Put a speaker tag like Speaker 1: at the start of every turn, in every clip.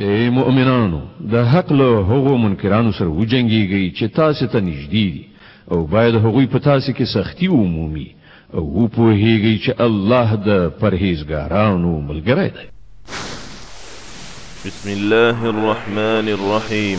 Speaker 1: اې مؤمنانو! د حق له هغو منکرانو سره وجنګېږئ چې تاسې ته نږدې دي او باید هغوی په تاسې کې سختي ومومي او وپوهېږئ چې الله د پرهېزګارانو ملګری دی.
Speaker 2: بسم الله الرحمن الرحيم.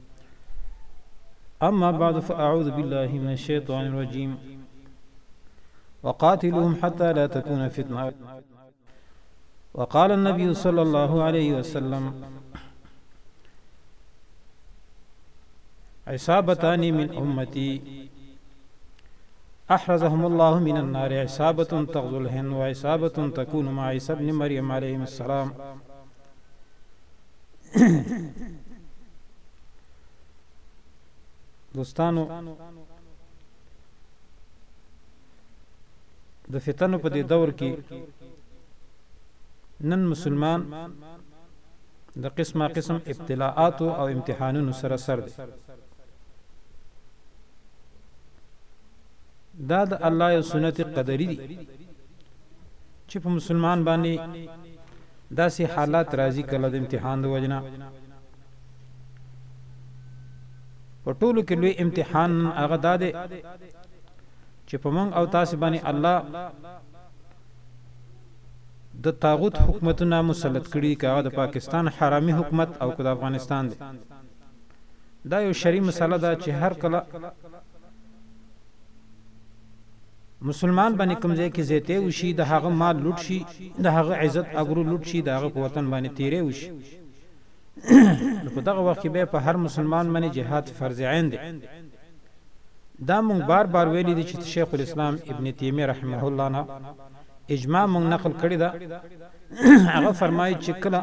Speaker 3: أما بعد فأعوذ بالله من الشيطان الرجيم وقاتلهم حتى لا تكون فتنة وقال النبي صلى الله عليه وسلم عصابتان من امتي احرزهم الله من النار عصابة تغزلهن وعصابة تكون مع عيسى ابن مريم عليه السلام دوستانو د فتنو په دې دور کې نن مسلمان د قسمه قسم ابتلاءات او امتحانونو سره سر دی دا د الله یو سنت قدری دی چې په مسلمان باندې داسی حالات راځی کله د امتحان د وجنه په ټولو کی لوی امتحان هغه دا دی چی په موږ او تاسی باندی الله د طاغوت حکومتونه مسلط کړی که هغه د پاکستان حرامی حکومت او که د افغانستان دی دا یو شری مسله ده چی هر کله مسلمان باندې کوم ځای کې زیتی وشي د هغه مال لوټ شي د هغه عزت ابرو لوټ شي د هغه په وطن باندې تیری وشي نو په دغه وخت کې بیا په هر مسلمان باندې جهاد فرض عین دی دا مونږ بار بار ویلي دي چې شیخ الاسلام ابن تیمیه رحمه الله نه اجماع مونږ نقل کړی دا هغه فرمایي چې کله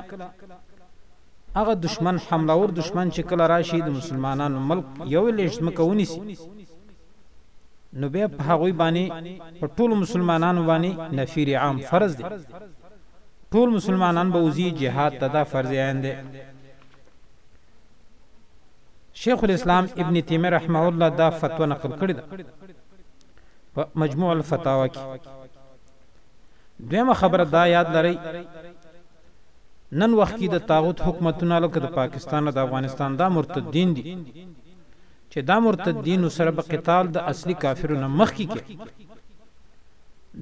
Speaker 3: هغه دشمن حمله ور دشمن چې کله راشي د مسلمانانو ملک یو لیش مکه ونیسي نو بیا په هغوی باندې په ټولو مسلمانانو باندې نفیر عام فرض دی ټول مسلمانان به وزي جهاد ته دا فرض عین دی شیخ الاسلام ابن تیمیه رحمه الله دا فتوا نقل کړی ده په مجموع الفتاوا کې دویمه خبره دا یاد لرئ نن وخت کې د طاغوت حکومتونه لکه د پاکستان او د افغانستان دا مرتدین دي چه دا مرتدینو سره به قتال د اصلی کافرو نه مخکی کې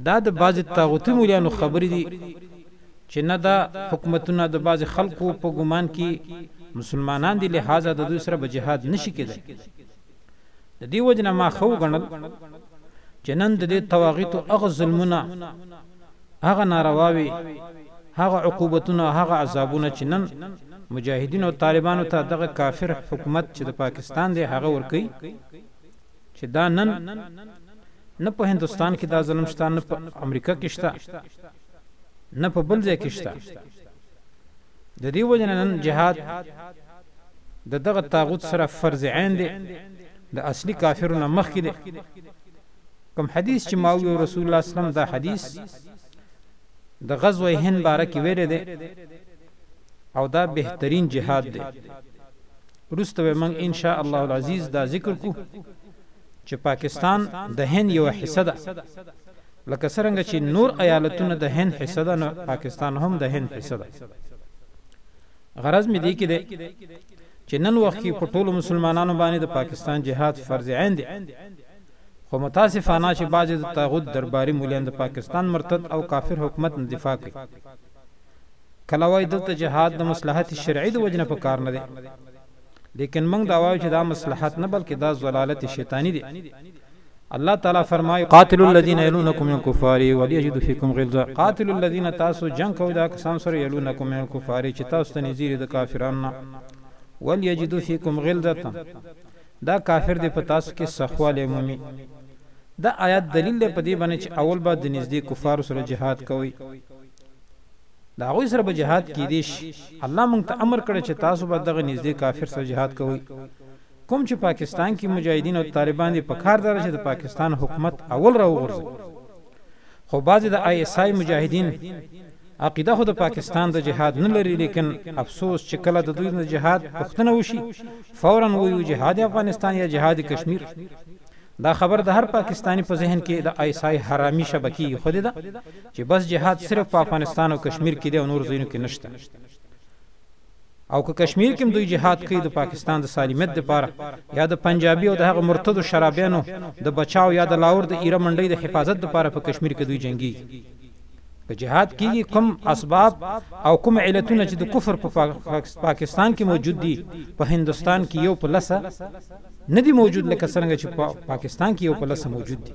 Speaker 3: دا د بعضی طاغوتی مولیانو خبری دی چه نه دا حکومتونه د بعضی خلقو په ګمان کی مسلمانان دی لحاظه د دوی سره به جهاد نشی کیدای د دی وجنه ما ښه وګڼل چه نن د دی طواغیتو هغه ظلمونه هغه نارواوې، هغه عقوبتونه او هغه عذابونه چې نن مجاهدینو او طالبانو ته دغه کافر حکومت چې د پاکستان دی هغه ورکوي چې دا نن نه په هندوستان کې دا ظلم شته نه په امریکا کې شته نه په بل ځای کې شته د دې وجه نه نن جهاد د دغه طاغوت سره فرض عین دی د اصلي کافرو نه مخکې دی کوم حدیث چی ما ویو رسول الله صلی الله علیه وسلم دا حدیث د غزوه هند باره کی ویلی دی او دا بهترین جهاد دی وروسته به موږ ان شاء الله العزیز دا ذکر کو چې پاکستان د هند یو حصہ ده لکه څنګه چې نور ایالتونه د هند حصہ ده نو پاکستان هم د هند حصہ ده غرض مې دی کې ده چې نن وخت کې په ټولو مسلمانانو باندې د پاکستان جهاد فرض عین دی خو متاسفانه چې بعضې د طاغوت درباري موليان د پاکستان مرتد او کافر حکومت نه دفاع کوي. کله وايي دلته جهاد د مصلحت شرعي د وجې نه په کار نه دی. ليکن مونږ دا وايو چې دا مصلحت نه بلکې دا ضلالت شيطاني دی. الله تعالی فرمايي. قاتلوا الذين يلونکم من الکفار وليجدوا فيکم غلظة. قاتلوا الذين تاسو جنګ کوئ د هغه کسانو سره يلونکم من الکفار چې تاسو ته نږدې دي د کافرانو نه وليجدوا فيکم غلظة دا کافر دی په تاسو کې سخوالی مومي. دا آیات دلیل دی په دې باندې چې اول به د نږدې کفارو سره جهاد کوئ. د هغوی سره به جهاد کیدی شي. الله موږ ته امر کړی چې تاسو به دغه نږدې کافر سره جهاد کوئ. کوم چې پاکستان کې مجاهدین او طالبان دي پکار داده چې د پاکستان حکومت اول راوغورځوي. خو بعضی د آی اس آی مجاهدین عقیده خو د پاکستان د جهاد نه لری لیکن افسوس چې کله د دوی د جهاد پوښتنه وشي فورا وایو جهاد افغانستان یا جهاد کشمیر دا خبر د هر پاکستانی په ذهن کې د آی اس آی حرامي شبکی خو ده چې بس جهاد صرف په افغانستان او کشمیر کې دی او نور ځایونو کې نشته او که کشمیر کې هم دوی جهاد کوي د پاکستان د سالمیت دپاره یا د پنجابي او د هغه مرتدو شرابیانو د بچاو یا د لاهور د ایره منډۍ د حفاظت دپاره په کشمیر کې دوی جنګیږي که جهاد کیږي کوم اسباب او کوم علتونه چې د کفر په پاکستان کې موجود دي په هندوستان کې یو په لسه نه دي موجود لکه څنګه چې په پاکستان کې یو په لسه موجود دي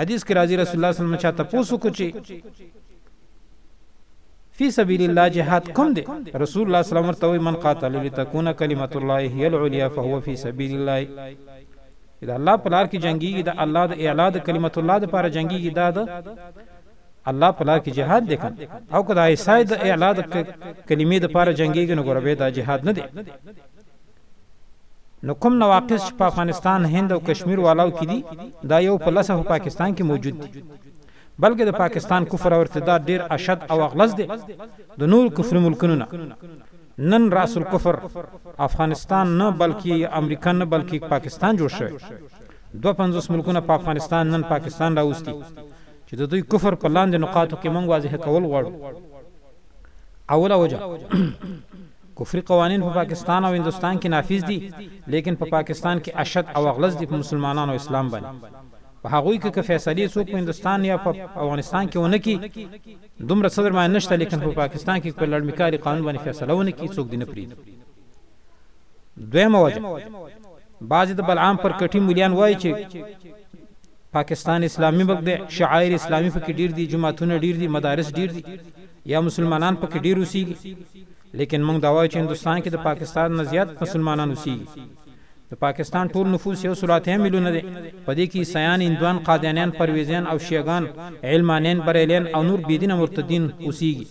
Speaker 3: حدیث کې راځي رسول الله صلی الله علیه وسلم چا تاسو کو چې فی سبیل الله جهاد کوم دی رسول الله صلی الله علیه وسلم من قاتل لتكون کلمت الله هی العلیا فهو فی سبیل الله دا الله په لار کې جنگيږي دا الله د اعلا د کلمت الله د لپاره جنگيږي دا د الله په لار کې جهاد دی کړ او کدا ایسای د اعلا د کلمې د لپاره جنگيږي نو ګوربه دا جهاد نه دی نو کوم نواقص چې په افغانستان، هند او کشمیر والاو کې دي دا یو په لسه په پاکستان کې موجود دي بلکې د پاکستان کفر او ارتداد ډیر اشد او اغلظ دی د نورو کفري ملکونو نه نن راس الکفر افغانستان نه بلکې امریکا نه بلکې پاکستان جوړ شوی دوه پنځوس ملکونه په افغانستان نن پاکستان راوستي چې د دوی کفر په لاندې نقاطو کې موږ واضح کول غواړو اوله وجه کفري قوانين په پاکستان او هندوستان کي نافذ دي ليکن په پاکستان کي اشد او اغلظ دي په مسلمانانو او اسلام باندي په هغوي کي که فيصلې څوک په هندوستان يا په افغانستان کي ونه کي دومره څه درباندي نشته ليکن په پاکستان کي که په لړميکاري قانون باندي فيصله ونه کي څوک دي نه پريږدي دويمه وجه بعضي د بلعام پر کټي موليان وايي چي پاکستان اسلامي ملک دی شعاير اسلامي پکي ډير دي جوماتونه ډير دي مدارس ډير دي یا مسلمانان پکې ډیر اوسیږي لیکن مونږ دا وایو چې هندوستان کې د پاکستان نه زیات مسلمانان اوسیږي د پاکستان ټول نفوس یو سل اتیا میلیونه دی په دې کې عیسایان هندوان قادیانیان پرویزیان او شیعه ګان علمانین بریلیان او نور بې دینه مرتدین اوسیږي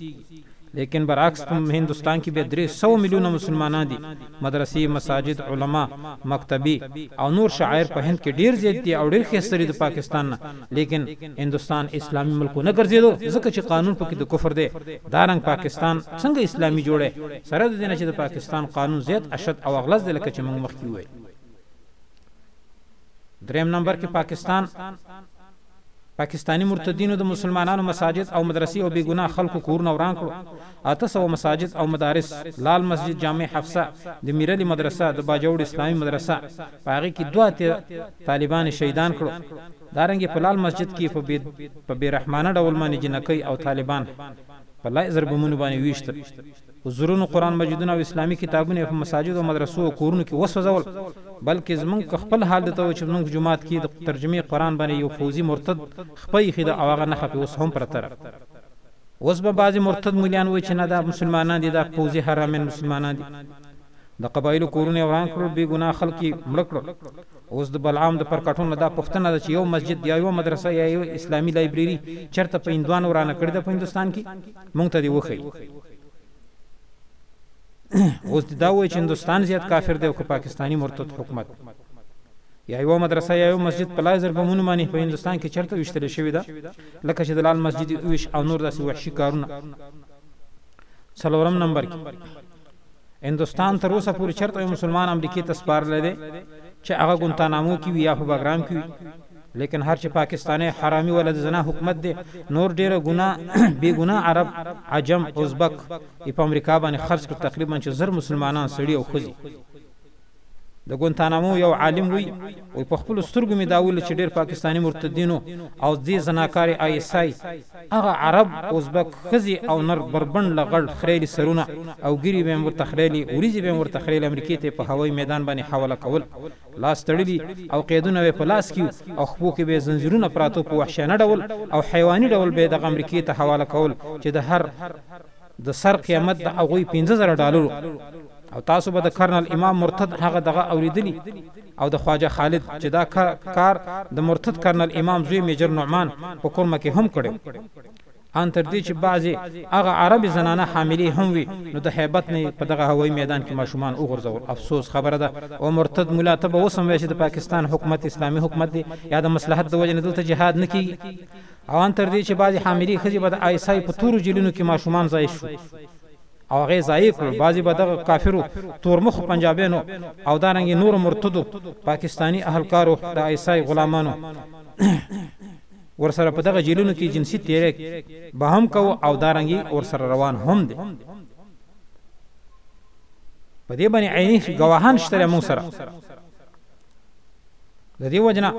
Speaker 3: لیکن برعکس په هندوستان کې بیا درې سوه میلیونه مسلمانان دي مدرسې مساجد علما مکتبې او نور شعایر په هند کې ډیر زیات دي او ډیر ښایسته دي د پاکستان نه لیکن هندوستان اسلامی ملک ونه ګرځیدو ځکه چی قانون پکی د کفر دی دا رنګ پاکستان څنګه اسلامی جوړی سره د دی نه چی د پاکستان قانون زیات اشد او اغلظ دی لکه چی موږ مخکی وویل دریم نمبر کی پاکستان پاکستانی مرتدینو د مسلمانانو مساجد او مدرسی او بیګناه خلکو کورونه وران کړو اته سو مساجد او مدارس لال مسجد جامع حفصه د میرلی مدرسه د باجوړ اسلامی مدرسه په هغه کی دوه طالبان شهیدان کړو دارنګه په لال مسجد کی په بی په بی رحمانه ډول باندی جنکی او طالبان په لای زر بمونو باندی ویشتل په زرونو قران مجیدونه او اسلامی کتابونه یې په مساجدو مدرسو او کورونو کی وسوځول بلکه زمونږ که خپل حال دته وو چی زمونږ جومات کی د ترجمه قران باندی یو فوځی مرتد خپه ایښی ده او هغه نښه پی اوس هم پرته ده اوس به بعضی مرتد مولیان وایی چی نه دا مسلمانان دی دا فوځی حرامین مسلمانان دی. د قبایلو کورونه یې وران کړل، بې ګناه خلک یې مړه کړل. اوس د بلعام د پرکټونو دا پوښتنه ده چې یو مسجد یا یوه مدرسه یا یوه اسلامي لایبرېري چېرته په هندوانو ورانه کړې ده په هندوستان کې؟ موږ ته دې وښيي. اوس دې دا ووایي چې هندوستان زیات کافر دی او که پاکستاني مرتد حکومت؟ یا یوه مدرسه یا یو مسجد په لایزر بمونو باندې په هندوستان کې چېرته ویشتل شوې ده؟ لکه چې د لال مسجد ویش او نور داسې وحشي کارونه څلورم نمبر کې. هندوستان تر اوسه پورې چرته یو مسلمان امریکې ته سپارلی دی چې هغه ګونتانامو کې وي یا په بګرام کې وي لیکن هر چې پاکستاني حرامي ولد زنا حکومت دی نور ډیره ګنا بی ګنا عرب عجم ازبک په امریکا باندې خرج کړ تقریبا چې زر مسلمانان سړي او خزي د ګونتانامو یو عالم وي وایي په خپلو سترګو مې دا ولیدل چې ډېر پاکستاني مرتدینو او دې زناکارې آی ایس آی هغه عرب، ازبک ښځې او نر بربنډ له غړ خریلي سرونه او ږیرې به یې هم ورته خریلې، وریځې به یې هم ورته خریلې امریکې ته یې په هوایي میدان باندې حواله کول. لاس تړلي او قیدونه به یې په لاس کې وو او خپو کې به یې زنځیرونه پراتو په وحشیانه ډول او حیواني ډول به یې دغه امریکې ته حواله کول چې د هر د سر قیمت د هغوی پنځه زره ډالر و او تاسو به د کرنل امام مرتد هغه دغه اوریدلی او د خواجه خالد چې دا کار د مرتد کرنل امام زوی میجر نعمان په کورمه کې هم کړی ان تر دې چې بعضې هغه عربي زنانه حاملې هم وي نو د هیبت نه په دغه هوایي میدان کې ماشومان وغورځول افسوس خبره ده او مرتد ملا ته به اوس هم وایي چې د پاکستان حکومت اسلامي حکومت دی یا د مصلحت د وجې نه دلته جهاد نه کیږي او ان تر دې چې بعضې حاملې ښځې به د آی ایس آی په تورو جیلونو کې ماشومان ځای شو او هغه ضایع کړل بعضی به دغه کافرو تورمخ پنجابینو او دارنګ نور مرتدو پاکستانی اهلکارو د ایسای غلامانو ورسره په دغه جیلونو کې جنسي تیرک به هم کو او دارنګي ورسره روان هم دي په دې باندې عیني گواهان شته مو سره د دې وجنه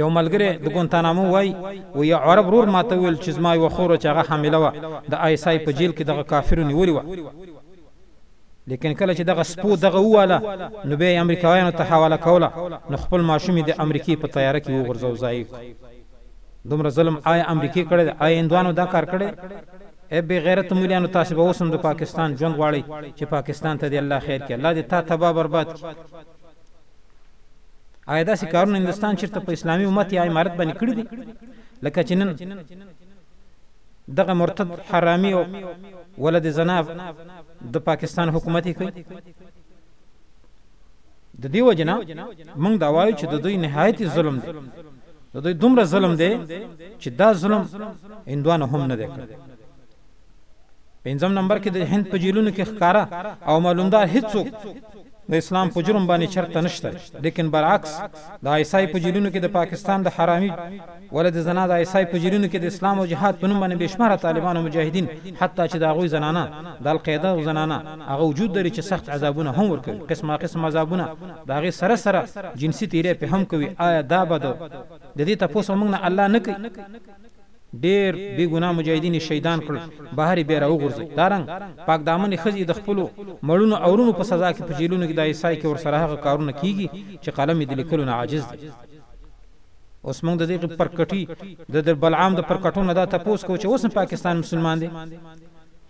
Speaker 3: یو ملګری د ګونتانامو وای او یو عرب رور ماته ویل چې زما یو خور چې هغه حامله و د آی اس آی په جیل کې دغه کافرو نیولې و لیکن کله چې دغه سپو دغه واله نو به امریکایانو ته حواله کوله نو خپل ماشومی د امریکای په طیاره کې وغورځو ځای دومره ظلم آی امریکای کړی آی اندوانو دا کار کړی ای بی غیرت مليانو تاسو به اوسم د پاکستان ژوند غواړي چې پاکستان ته دی الله خیر کې الله دې تا تبا برباد کړي آیا داسې کارونه هندوستان چیرته په اسلامي امت یا امارت باندې کړي دي لکه چې نن دغه مرتد حرامي او ولد زنا د پاکستان حکومت کوي د دې وجنه موږ دا وایو چې د دوی نهایت ظلم دی د دوی دومره ظلم دی چې دا ظلم هندوانو هم نه دی کړی پنځم نمبر کې د هند په جیلونو کې ښکاره او معلومدار هیڅوک د اسلام په جرم باندې چرته نشته لیکن برعکس د آیسای په جیلونو کې د پاکستان د حرامي ولد زنا د آیسای په جیلونو کې د اسلام او جهاد په نوم باندې بشمار طالبان او مجاهدین حتی چې دا غوي زنانه د القاعده او زنانه هغه وجود لري چې سخت عذابونه هم ورکوي قسمه قسم عذابونه دا غي سره سره جنسي تیرې په هم کوي آیا دا بده د دې تاسو موږ نه الله نه کوي ډیر بی ګناه مجاهدین یی شهیدان کړل بهر یی بیا راوغورځی دا رنګ پاک دامنی ښځی یی دخپلو مړونو اورونو په سزا کی په جیلونو کی دای سای کی ورسره هغه کارونه کیږی چی قلم یی دلیکلو نه عاجز دی اوس موږ ددغی پرکټی ددربلعام دپرکټو نه دا تپوس کوو چی اوس هم پاکستان مسلمان دی؟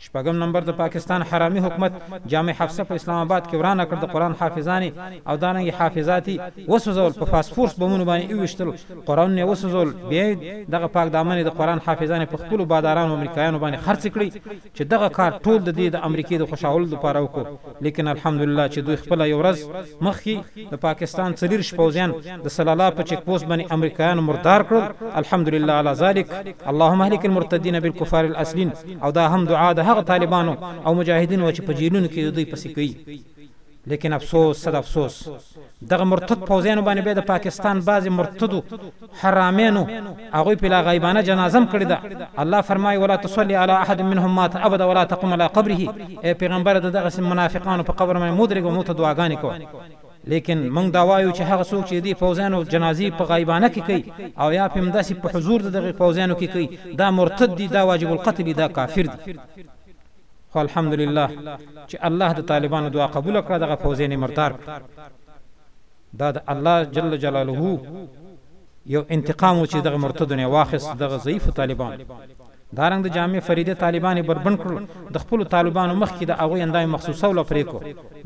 Speaker 3: شپږم نمبر د پاکستان حرامي حکومت جامع حفصه په اسلام اباد کې ورانه کړ د قران حافظانې او دارنګه حافظات یی وسوزول په فاسفورس بمونو باندې یی وویشتل قرانونه یی وسوزول بیا یی دغه پاک دامنې د قران حافظانې په خپلو بادارانو امریکایانو باندې خرڅې کړې چې دغه کار ټول د دې د امریکې د خوشاولو لپاره وکړو لیکن الحمدلله چې دوی خپله یو ورځ مخکې د پاکستان څلیرش پوځیان د سلالا په چیک پوسټ باندې امریکایانو مردار کړل الحمدلله علی ذلک اللهم اهلک المرتدین بالکفار الاصلین او دا هم دعا د هغه طالبانو او مجاهدینو وه چې په جیلونو کې د دوی پسې کوي لیکن افسوس صد افسوس دغه مرتد پوځیانو باندې بیا د پاکستان بعضې مرتدو حرامینو هغوی په لا غیبانه جنازه هم کړې ده الله فرمایي ولا تصلي علی احد منهم مات ابدا ولا تقم علی قبره ای پیغمبره د دغسې منافقانو په قبر باندې مه ودرېږه مو ته دعاګانې کوه لیکن مونږ دا وایو چې هغه څوک چې ددې پوځیانو جنازې په غایبانه کې کوي او یا پم داسې په حضور د دغه پوځیانو کې کوي دا مرتد دي دا واجب القتل دي دا کافر دي خو الحمد لله چې الله د طالبانو دعا قبول کړه دغه پوځیان مردار کړ دا د الله جل جلاله یو انتقام وو چی دغه مرتدو نه یې واخیست دغه ضعیفو طالبانو دا رنګ د جامع فریده طالبان یې بربنډ کړل د خپلو طالبانو مخ کی د هغوی اندام مخصوصه ولا پرې کو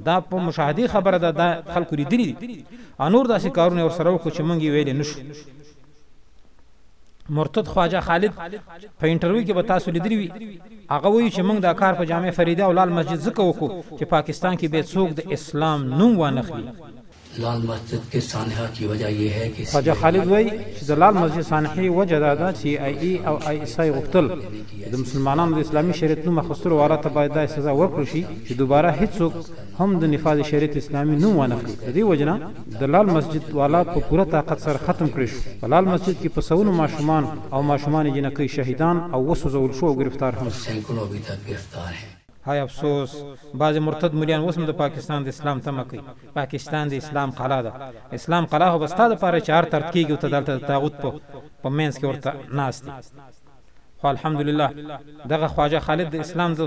Speaker 3: دا په مشاهدی خبره ده دا خلکو لیدلی دی او نور داسی کارونه یې ورسره وکړو چی مونږ یې ویلی نشو مرتد خواجه خالد په انټرویو کې به تاسو لیدلی وي هغه وایي چې موږ دا کار په جامع فریده او لال مسجد ځکه وکړو چې پاکستان کې به څوک د اسلام نوم وانخلي
Speaker 4: لال مسجد کې سانحه کی وجه یې هه کې
Speaker 3: خواجه خالد وایي چې د لال مسجد سانحې وجه دا ده چې آی ای او آی اس آی غوښتل چې د مسلمانانو د اسلامي شریعت نوم اخیستلو والا ته باید دا سزا ورکړل شي چې دوباره هیڅوک هم د نفاذ شریعت اسلامي نوم وانه خلي د دې وجنه د لال مسجد والا په پوره طاقت سره ختم کړی شو په لال مسجد کې په سونو ماشومان او ماشومان جنکۍ شهیدان او وسوځول شو او گرفتار هم
Speaker 4: سینکړو به تر گرفتار
Speaker 3: هاي افسوس بعضي مرتد مليان اوس هم د پاکستان د اسلام تمه کوي پاکستان د اسلام قلا ده اسلام قلا خو به ستا د پاره چې هر ترد کيږي او ته دلته د طاغوت په په مينځ کې ورته ناست يي خو الحمدلله دغه خواجه خالد د اسلام د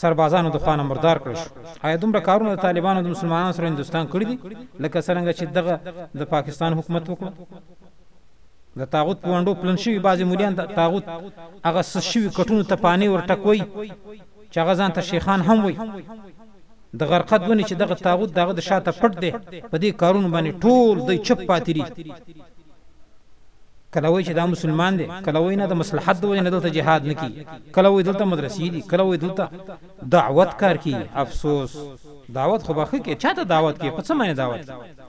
Speaker 3: سربازانو د خوانه مردار کړ شو آیا دومره کارونه د طالبانو د مسلمانانو سره هندستان کړی دي لکه څنګه چې دغه د پاکستان حکومت وکړو د طاغوت په ونډو پلن شوي بعضې مليان د طاغوت هغه سس شوي کټونو ته پانې ور ټکوي چې هغه ځان ته شيخان هم وايي. د غرقد ونې چې دغه طاغوت د هغه د شاته پټ دی په دې کارونو باندې ټول دوی چپ پاتې دي. کله وايي چې دا مسلمان دی، کله وايي نه د مصلحت د وجې نه دلته جهاد نه کېږي، کله وايي دلته مدرسې دي، کله وايي دلته دعوت کار کېږي. افسوس! دعوت خو به ښه کې، چا ته دعوت کې، په څه معنی دعوت کې؟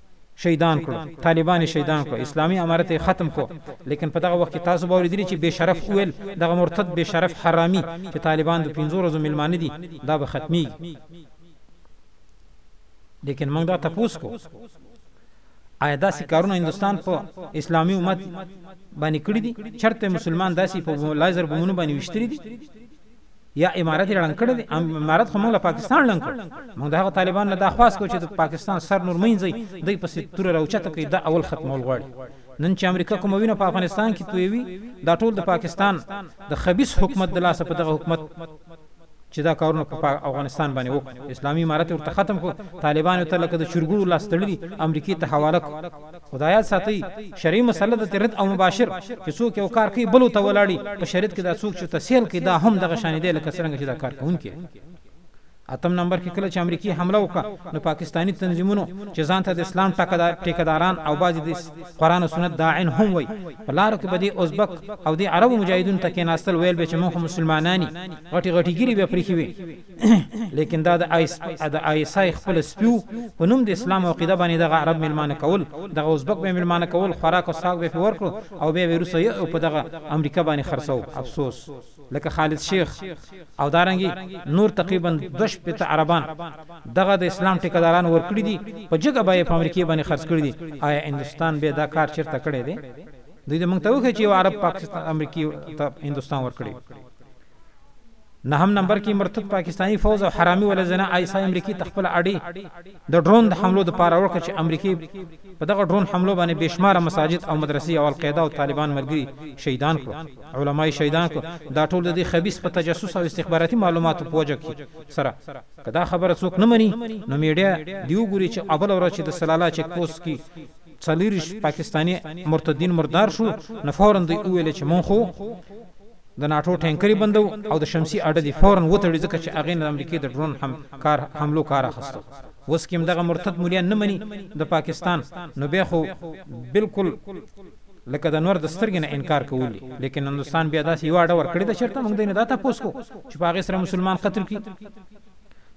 Speaker 3: شهیدان کړو طالبان یې شهیدان کړو اسلامي امارت یې ختم کړو لیکن په دغه وخت کې تاسو به اورېدلي چې بې شرف وویل دغه مرتد بې شرف حرامي چې طالبان د پنځو ورځو میلمانه دي دا به ختمیږي لیکن موږ دا تپوس کو آیا داسې کارونه هندستان په اسلامي امت باندې کړی دي چرته مسلمان داسې په لایزر بمونو باندې وشتري دي یا امارت یې ړنګ کړی دی؟ امارت خو موږ له پاکستان ړنګ کړ. موږ د هغو طالبانو نه دا خواست کوو چې د پاکستان سر نور مه اینځئ، دوی پسې توره راوچته کړئ، دا اول ختمول غواړي. نن چې امریکا کومه وینه په افغانستان کې تویوي، دا ټول د پاکستان د خبیث حکومت د لاسه په دغه حکومت چې دا کارونه په افغانستان باندې وکړو، اسلامي امارت یې ورته ختم کړو، طالبان یې ورته لکه د چرګوړو لاس تړلي امریکې ته حواله کړو. خدایاد ساتي شرعي مسله ده ترد او مباشر چې څوک یو کار کوي بلو ته ولاړي په شریعت کې دا څوک چې ته سیل کوي دا هم دغه شانې دی لکه څرنګه چې دا کار کوونکی اتم نمبر کې کله چې امریکې حمله وکړه نو پاکستاني تنظیمونو چې ځان ته د اسلام ټیکداران او بعضې د قرآن او سنت داعین هم وایي په لارو کې به دې ازبک او دې عربو مجاهدونو ته کېناستل ویل به چې موږ مسلمانان یو غټې غټې ګیرې به پرېښې وي لیکن دا د آیس د آیس آی خپل سپیو په نوم د اسلام او عقیده باندې دغه عرب ملمانه کول دغه ازبک به ملمانه کول خوراک او څښاک به په ورکړو او بیا به روسو یو په دغه امریکا باندې خرڅو افسوس لکه خالد شیخ او دارنګي نور تقریبا دوش پته عربان دغه د اسلام ټیکداران ورکړي دي په جګه به په امریکا باندې خرڅ کړی دي آیا هندستان به دا کار چیرته کړی دی دوی د مونږ ته وخی چې یو عرب پاکستان امریکا ته هندستان ورکړي نهم نمبر کی مرتد پاکستانی فوځ او حرامی ولزنه آی اس آی امریکی ته خپل اډی د ډرون د حملو د پاره ورکړه چی امریکی په دغه ډرون حملو باندی بی شماره مساجد او مدرسی او القیدا او طالبان ملګری شهیدان کړو علما یی شهیدان کړو دا ټول ددی خبیث په تجسس او استخباراتی معلوماتو په وجه کی سره که دا خبره څوک نه منی نو میډیا دی وګوری چی اول ورځ چی د سلالا چیک پوسټ کی څلویرش پاکستانی مرتدین مردار شو نو فورا دوی وویل چی مونږ خو د ناټو ټانکرې بندو او د شمسي اډه دې فورا وتړي ځکه چې هغې نه د امریکې د ډرون هم کار حملو کار اخستو اوس کې هم دغه مرتد مولیان نه مني د پاکستان نو بیا خو بلکل لکه د نور د سترګې نه انکار کولي لیکن هندوستان بیا داسې یوه اډه ورکړې ده چرته مونږ دې نه دا تپوس کو چې په هغې سره مسلمان قتل کړي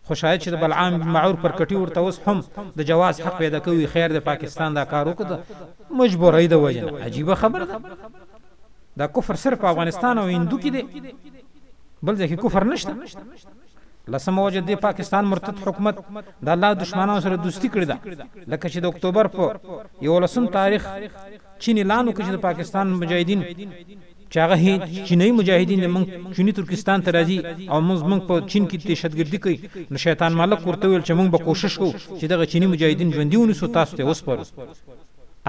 Speaker 3: خو شاید چې د بلعام بن معور پر کټي ورته اوس هم د جواز حق پیدا کوي خیر د پاکستان دا کار وکړ د مجبورۍ د وجې نه عجیبه خبره ده. دا کفر صرف په افغانستان او هندو کې دی بل ځای کې کفر نشته لسمه وجه دی پاکستان مرتد حکومت د الله دشمنانو سره دوستی کړې ده لکه چې د اکتوبر په یو لسم تاریخ چین اعلان وکړ چې د پاکستان مجاهدین چې هغه چینایي مجاهدین موږ چینی ترکستان ته راځي او موږ موږ په چین کې دهشتګردي کوي نو شیطان مالک ورته ویل چې موږ به کوشش کوو چې دغه چینی مجاهدین ژوندي ونیسو تاسو ته وسپارو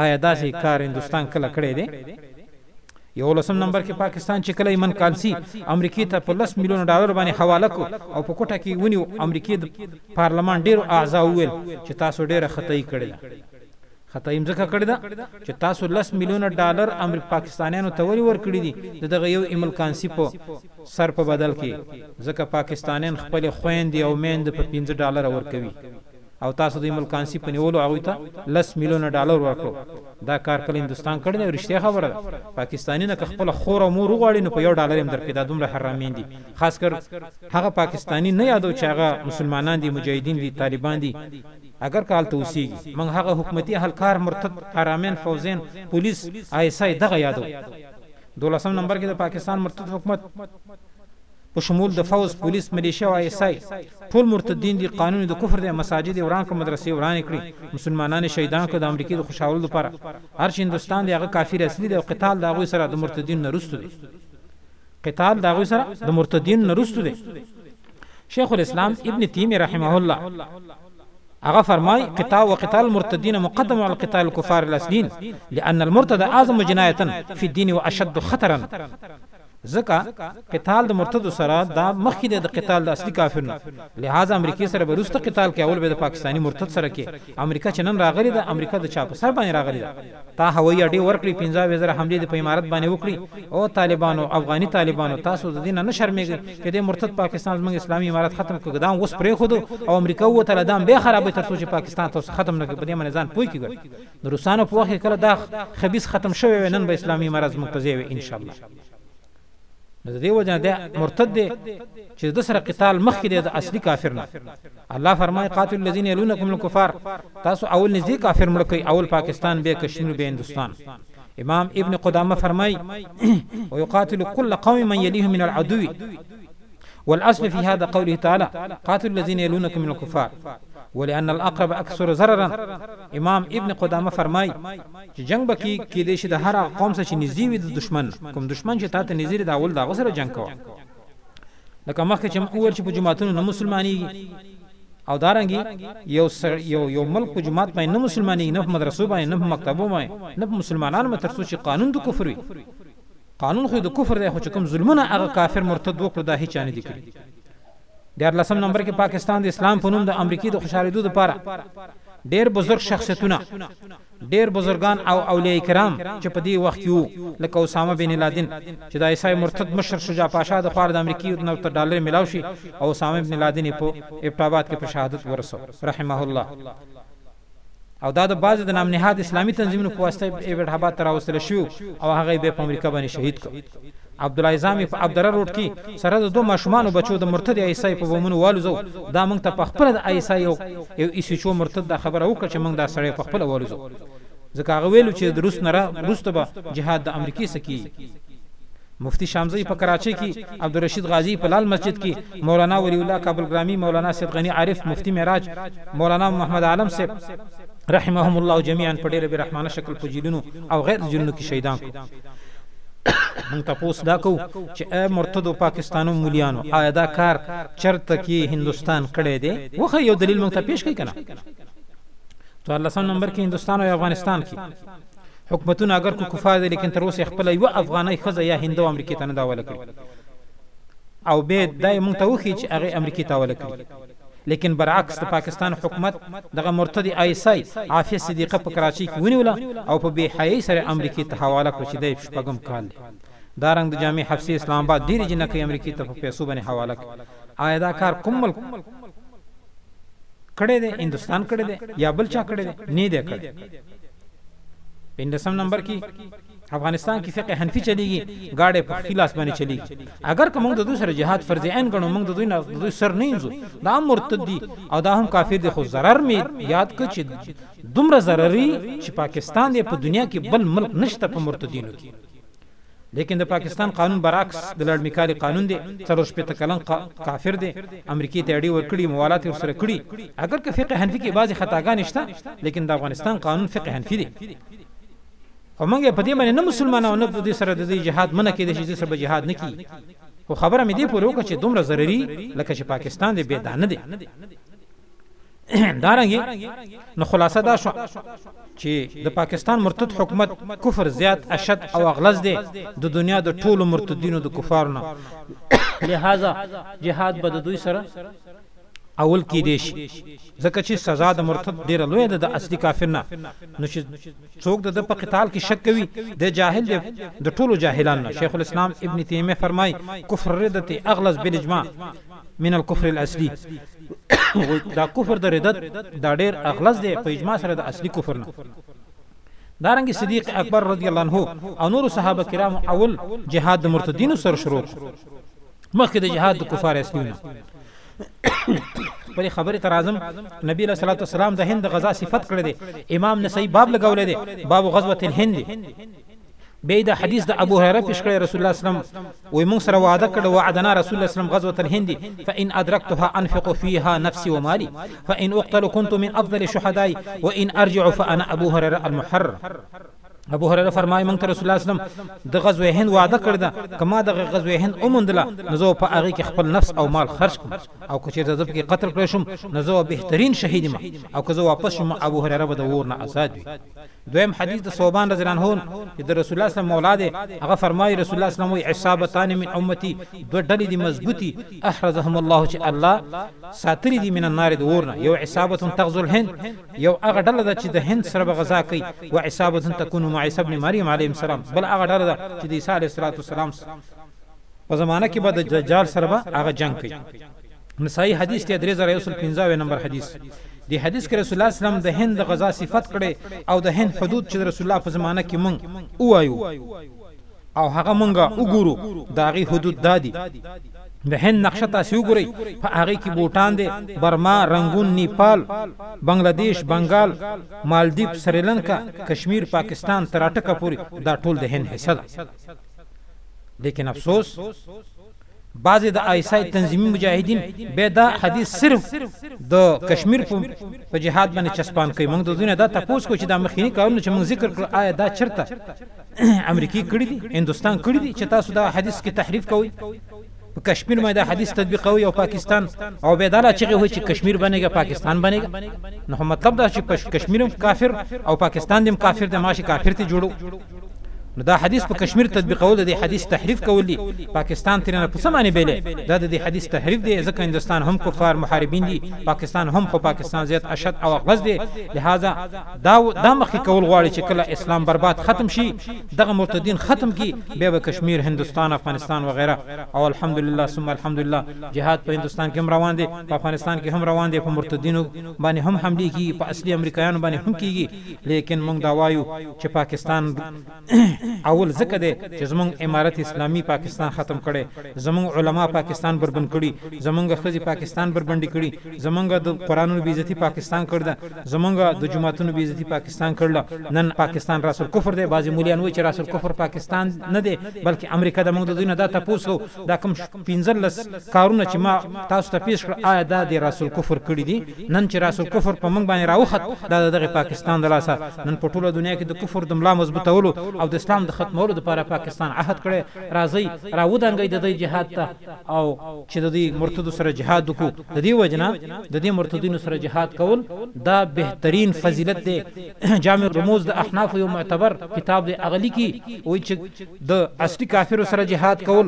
Speaker 3: آیا داسی کار هندوستان کله کړی دی یولسم نمبر کی پاکستان چی کله ایمن کالسی امریکی ته په لس میلیون ډالر باندی حواله کو او په کوټه کی ونیو امریکی د پارلمان ډیرو اعضا وویل چی تاسو ډیره خطایی کړی ده خطایی هم ځکه کړی ده چی تاسو لس میلیون ډالر امریک پاکستانیانو ته ولی ورکړی دی د دغه یو ایمل کانسی په سر په بدل کی ځکه پاکستانیان خپل خویندی او میند په پنځه ډالر ورکوی او تاسو د ایملکانسی په نیولو هغوی ته لس میلیونه ډالر ورکړو دا کار کله هندوستان کړی دی او رښتیا خبره ده پاکستانی نه که خپله خور او مور وغواړی نو په یو ډالر یې هم درکوی دا دومره حرامین دی خاص کر هغه پاکستانی نه یادو چی هغه مسلمانان دی مجاهدین دی طالبان دی اګر که هلته اوسیږی موږ هغه حکومتی اهلکار مرتد حرامین فوځین پولیس آی اس آی دغه یادو دولسم نمبر کی د پاکستان مرتد حکومت. په شمول د فوځ، پولیس، ملیشه او آی اس آی ټول مرتدین دی قانون یی د کفر دی مساجد یی وران کړه مدرسی ورانی کړی مسلمانان یی شهیدان کړه د امریکی د خوشحالولو لپاره هر چی هندوستان دی هغه کافر اصلی دی او قتال د هغوی سره د مرتدینو نه رستو دی قتال د هغوی سره د مرتدینو نه رستو دی شیخ الاسلام ابن تیمی رحمه الله هغه فرمای قتال وقتال المرتدین مقدم على قتال الكفار الاصلین لان المرتد اعظم جنایتا فی الدین واشد خطرا ځکه قتال د مرتدو سره دا مخکې دی د قتال د اصلي کافر نه لهذا امریکې سره به وروسته قتال کوي اول به د پاکستاني مرتد سره کې امریکا چې نن راغلې ده امریکا د چا په سر باندې راغلې ده تا هوایي اډې ورکړې پنځه اویا زره حملې دې په امارت باندې وکړي او طالبانو افغاني طالبانو تاسو د دې نه نه شرمېږئ چې دې مرتد پاکستان زموږ اسلامي امارت ختم کړ ګدام اوس پرېښودو او امریکا ووتله دام بیا خرابوي تر څو چې پاکستان تاسو ختم نه کړي په دې باندې ځان پوه کړي د روسانو په وخت کې کله دا خبیث ختم شوی وی نن به اسلامی امارت زموږ په ځای وی ان شاء الله نو د دې وجه ده مرتد دی چې د سره قتال مخکې دی د اصلي کافر نه الله فرمای قاتل الذين يلونكم الكفار تاسو اول نږدې کافر مړ کړئ اول پاکستان به کشمیر به هندستان امام ابن قدامه فرمای او یقاتل كل قوم من يليه من العدو والعصف في هذا قوله تعالى قاتل الذين يلونكم من الكفار ولأن الأقرب أكثر ضررا امام ابن قدامه فرمای چې جنگ به کی کېدې شي د هر هغه قوم سره چې نږدې وي د دشمن کوم دشمن چې تاته نږدې د اول دغه سره جنگ کوه لکه مخکې چې مو ور چې په جماعتونو نه مسلمانېږي او دارنګي یو سر یو یو ملک په جماعت باندې نه مسلمانې نه په مدرسو باندې نه په مکتبو باندې نه په مسلمانانو مې ترڅو چې قانون د کفر وي قانون خو یې د کفر دی خو چې کوم ظلمونه هغه کافر مرتد وکړو دا هیچا نه دي کړي. دیارلسم نمبر کې پاکستان د اسلام په نوم د امریکې د خوشحالېدو لپاره ډېر بزرګ شخصیتونه، ډېر بزرګان او اولیاء کرام چې په دې وخت کې وو لکه اسامه بن لادن چې د ایسای مرتد مشر شجاع پاشا د خوار د امریکې یو نرته ډالر ملاو شي او اسامه بن لادن یې په ایبټاباد کې په شهادت ورسو رحمه الله. او دا د بعضې د نامنهاد اسلامي تنظیمونو په واسطه ایبټهاباد ته راوستل شو او هغه یې بیا په امریکا باندې شهید کړ. عبدالله عزام یې په ابدره روډ کې سره د دوه ماشومانو بچو د مرتد آی ایس آی په بمونو والوزو، دا موږ ته په خپله د آی ایس آی یو یو ایس ایچ او مرتد دا خبره وکړه چې موږ دا سړی په خپله والوزو ځکه هغه ویل و چې د روس نه وروسته به جهاد د امریکې څخه کیږي. مفتي شامزی په کراچۍ کي، عبدالرشيد غازي په لال مسجد کي، مولانا ولي الله کابل ګرامي، مولانا سيد غني عارف، مفتي معراج، مولانا محمد عالم صاحب رحمهم الله جميعا په ډېر بې رحمانه شکل په جيلونو او غير جيلونو کي شهيدان کړو. موږ تپوس دا کوو چي اي مرتدو پاکستانو موليانو آيا دا کار چرته کي هندوستان کړی دی؟ وښايي يو دليل موږ ته پېش کړي که نه؟ څوارلسم نمبر کي هندوستان او يا افغانستان کي؟ حکومتونه اګر که کفار دی لیکن تر اوسه یې خپله یوه افغانۍ ښځه یا هندو امریکې ته نه ده حواله کړې او بیا یې دا یې مونږ ته وښیې چې هغې امریکې ته حواله کړي لیکن برعکس د پاکستان حکومت دغه مرتد آی ایس آی عافیه صدیقه په کراچۍ کې ونیوله او په بې حیايۍ سره یې امریکې ته حواله کړه چې دا یې شپږم کال دی دا رنګ د جامع حفصې اسلام آباد ډېرې جینکۍ امریکې ته په پیسو باندې حواله کړې آیا دا کار کوم ملک کړی دی هندوستان کړی دی یا بل چا کړی دی نه دی کړی په اندسم نمبر کې افغانستان کې فقه حنفي چلیږي گاډي په خپل لاس باندې چلیږي اگر کوم د دوی سره جهاد فرض عین غنو موږ د دوی نه دوی سر نه انځو دا مرتد دي او دا هم کافر دي خو zarar می یاد ک چې دومره zarar چې پاکستان دی په دنیا کې بل ملک نشته په مرتدینو کې لیکن د پاکستان قانون برعکس د لړمیکالي قانون دی څلور شپېته کلن قا کافر دی امریکې ته اډې ورکړي موالات یې ورسره کړي اګر که فقه حنفي کې بعضې خطاګانې شته لیکن د افغانستان قانون فقه حنفي دی خو موږ یې په دې باندې نه مسلمانه او نه د دې سره د دې جهاد منع کېدای شي دې سره به جهاد نه کیږي خو خبره مې دې پورې وکړه چې دومره ضرري لکه چې پاکستان دی بې دانه دی. دارنګي نو خلاصه دا شو چې د پاکستان مرتد حکومت کفر زیات اشد او اغلظ دی د دنیا د ټولو مرتدینو د کفارو نه لہذا جهاد به د دوی سره اول کې دی شي ځکه چې سزا د مرتد ډیره لوی ده د اصلي کافر نه نو چې څوک د په قتال کې شک کوي د جاهل دی د ټولو جاهلان نه شیخ الاسلام ابن تیمیه فرمای کفر ردته اغلظ بالاجماع من الکفر الاصلی خو دا کفر د ردت دا ډیر اغلظ دی په اجماع سره د اصلی کفر نه دارنګ صدیق اکبر رضی الله عنه او نور صحابه کرام اول جهاد د مرتدینو سره شروع مخکې د جهاد د کفار اصلیونه پرې خبره تر اعظم نبی له صلوات والسلام د هند غزا صفت کړې دي امام نسائی باب لګولې دي باب غزوه الهند بیا دا حدیث د ابو هريره پیش کړی رسول الله اسلام وی موږ سره وعده کړه وعدنا رسول الله اسلام غزوه الهند فان ادركتها انفق فيها نفسي ومالي فان اقتل كنت من افضل الشهداء وان ارجع فانا ابو هريره المحر ابو هريره فرمایي موږ ته رسول الله اسلام د غزوه هند وعده کړی دا کما د غزوه هند اومندله نو زه په هغه کې خپل نفس او مال خرج کوم او که چیرته زه پکې قتل کړی شم نو زه بهترین شهید ما او که زه واپس شم ابو هريره به د ور نه آزاد وي دویم حدیث د ثوبان رضی الله عنه نه چې د رسول الله صلی الله علیه وسلم مولا دی، هغه فرمایي، رسول الله صلی الله علیه وسلم وايي، عصابتان من امتي، دوه ډلې دي مضبوطي، احرزهم الله چې الله ساتلي دي من النار د اور نه، یو عصابة تغزو الهند، یو هغه ډله ده چې د هند سره به غزا کوي، وعصابة تکون مع عیسی بن مریم علیه السلام، بله هغه ډله ده چې د عیسی علیه السلام په زمانه کې به د دجال سره به هغه جنګ کوي. نسائی حدیث دی درې زره یو سل پنځه اویا نمبر حدیث دی حدیث کې رسول الله سلام د هند د غزا صفت کړی او د هند حدود چې د رسول الله په زمانه کې مونږ ووایو او هغه مونږه وګورو د هغې حدود دا دي د هند نقشه تاسو وګورئ په هغه کې بوټان دي برما رنگون نیپال بنگلاديش بنگال مالدیپ سریلانکا کشمیر پاکستان تراټکا پوری دا ټول د هند حصہ ده لیکن افسوس بعضې د آی اس آی تنظیمي مجاهدین بیا دا حدیث صرف د کشمیر په په جهاد باندې چسپان کوي موږ د دوی نه دا تپوس کوو چې دا مخکیني کارونه چې موږ ذکر کړل آیا دا چرته امریکې کړي دي هندوستان کړي دي چې تاسو دا حدیث کې تحریف کوئ په کشمیر باندې دا حدیث تطبیقوي او پاکستان او به دا چې وایي چې کشمیر باندې پاکستان باندې نو مطلب دا چې کشمیر کافر او پاکستان دیم کافر د ماشي کافر ته جوړو نو دا حدیث په کشمیر تطبیقول د دې حدیث تحریف کول دي پاکستان ترنه په څه معنی بیلې دا د دې حدیث تحریف دی ځکه هندستان هم کفار محاربین دي پاکستان هم خو پاکستان زیات اشد او غز دی لہذا دا دا مخکې کول غواړي چې کله اسلام برباد ختم شي دغه مرتدین ختم کی به به کشمیر هندستان افغانستان وغیرہ او الحمدلله ثم الحمدلله جهاد په هندستان کې هم روان دی په افغانستان کې هم روان دی په مرتدینو باندې هم حمله کی په اصلي امریکایانو باندې هم کیږي لیکن مونږ دا وایو چې پاکستان اول ځکه دی چې زمونږ امارت اسلامي پاکستان ختم کړی، زمونږ علماء پاکستان بربنډ کړي، زمونږ ښځې پاکستان بربنډې کړي، زمونږ د قرانونو بې عزتي پاکستان کړده، زمونږ د جوماتونو بې عزتي پاکستان کړله، نن پاکستان راس الکفر دی، بعضې مولیان وایي چې راس الکفر پاکستان نه دی بلکې امریکا ده، مونږ د دوی نه دا تپوس کوو دا کوم پنځلس کارونه چې ما تاسو ته پېش کړل، آیا دا دې راس الکفر کړي دي؟ نن چې راس الکفر په موږ باندې راوخت، دا د دغه پاکستان د لاسه، نن په ټوله دنیا کې د کفر د ملا مضبوطولو او د اسلام د ختمولو لپاره پاکستان عهد کړی، راځئ را ودانګئ د دوی جهاد ته او چې د دوی مرتدو سره جهاد وکړو، د دې وجې نه د دې مرتدینو سره جهاد کول دا بهترین فضیلت دی، جامع الرموز د احنافو یو معتبر کتاب دی، هغه لیکي وایي چې د اصلي کافرو سره جهاد کول.